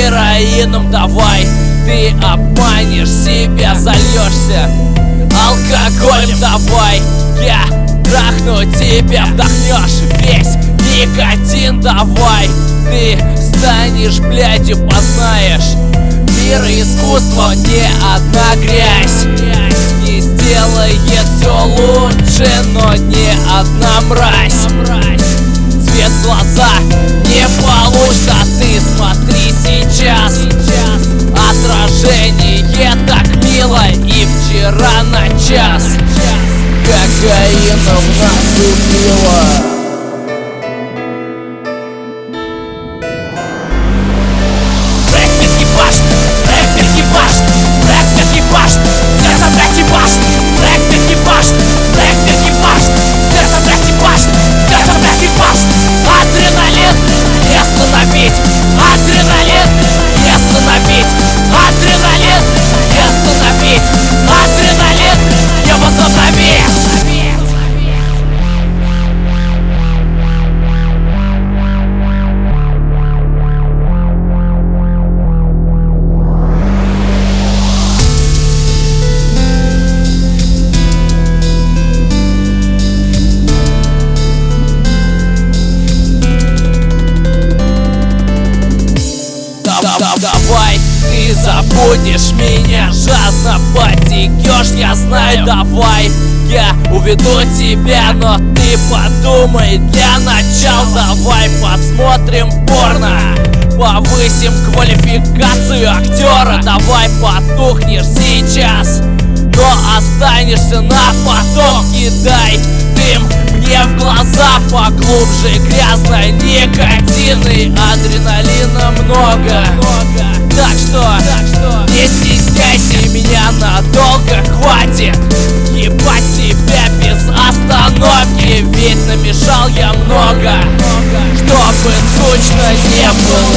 героином, давай. Ты обманешь себя, зальешься Алкоголем давай. Я трахну тебя, вдохнешь весь никотин давай. Ты станешь блядью, познаешь Мир и искусство не одна грязь. Не сделает все лучше, но не одна мразь. Цвет глаза не получится, смотри сейчас. Отражение так мило и вчера на час. Кокаином нас убило Да- да- Давай, ты забудешь меня Жадно потекешь, я знаю. Давай, я уведу тебя Но ты подумай для начала. Давай посмотрим порно. Повысим квалификацию актера. Давай потухнешь сейчас Но останешься на потом Кидай дым мне в глаза поглубже. Грязно, никотин и адреналина много. Так что, не стесняйся меня надолго Хватит. Ебать тебя без остановки Ведь намешал я много Чтобы точно не было